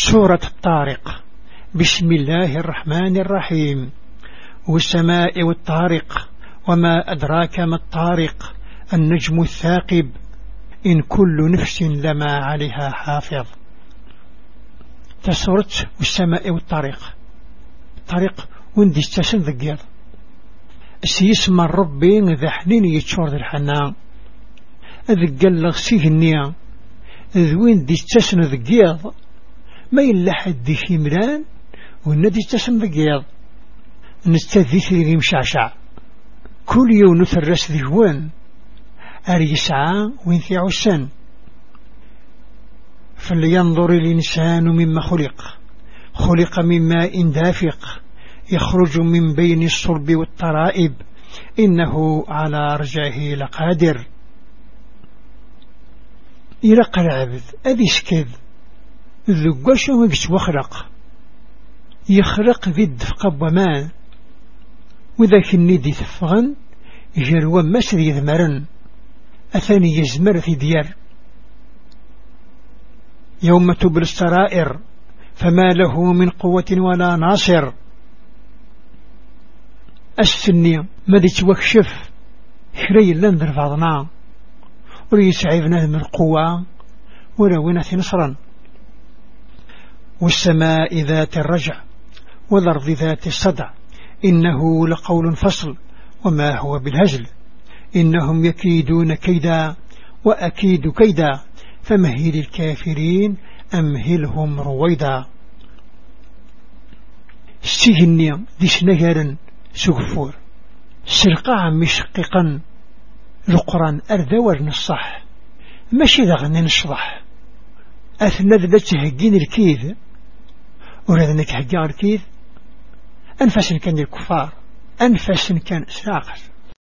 سورة الطارق. بسم الله الرحمن الرحيم. والسماء والطارق وما أدراك ما الطارق النجم الثاقب إن كل نفس لما عليها حافظ. تسورت والسماء والطريق الطريق وندي استسن ذقيض؟ سيسمى ربي ذا حنين يتشور ذا الحنان أذ قال سيهنيا إذ وين دي استسن ذقيض؟ ما إلا حد شمران وندي استسن ذقيض نستذي ثري مشعشع. كل يوم نثرس ذهوان أري يسعى وين في عسان فلينظر الإنسان مما خلق. خلق من ماء دافق. يخرج من بين الصلب والترائب. إنه على رجعه لقادر. يلقى العبد أذي سكذ. ذقاش وقت وخرق. يخرق ذي الدفق ومان وذاك الندي ثفغن جروا مسري ذمرن أثني يزمر في ديار. يوم تبل السرائر فما له من قوة ولا ناصر. السنية ماذا توكشف حري لندر بعضنا وريس عيبنا من القوة ولا في نصرا. والسماء ذات الرجع والأرض ذات الصدع. إنه لقول فصل وما هو بالهزل إنهم يكيدون كيدا وأكيد كيدا فمهل الكافرين أمهلهم رويدا. استهنيا ديش نهرا سقفور سرقا مشققا القرآن أردور نصح ماشي ذا غني نشرح. أثنى ذا تهجين الكيد ورادنك هجار الكيد أنفس كان الكفار أنفس كان ساقر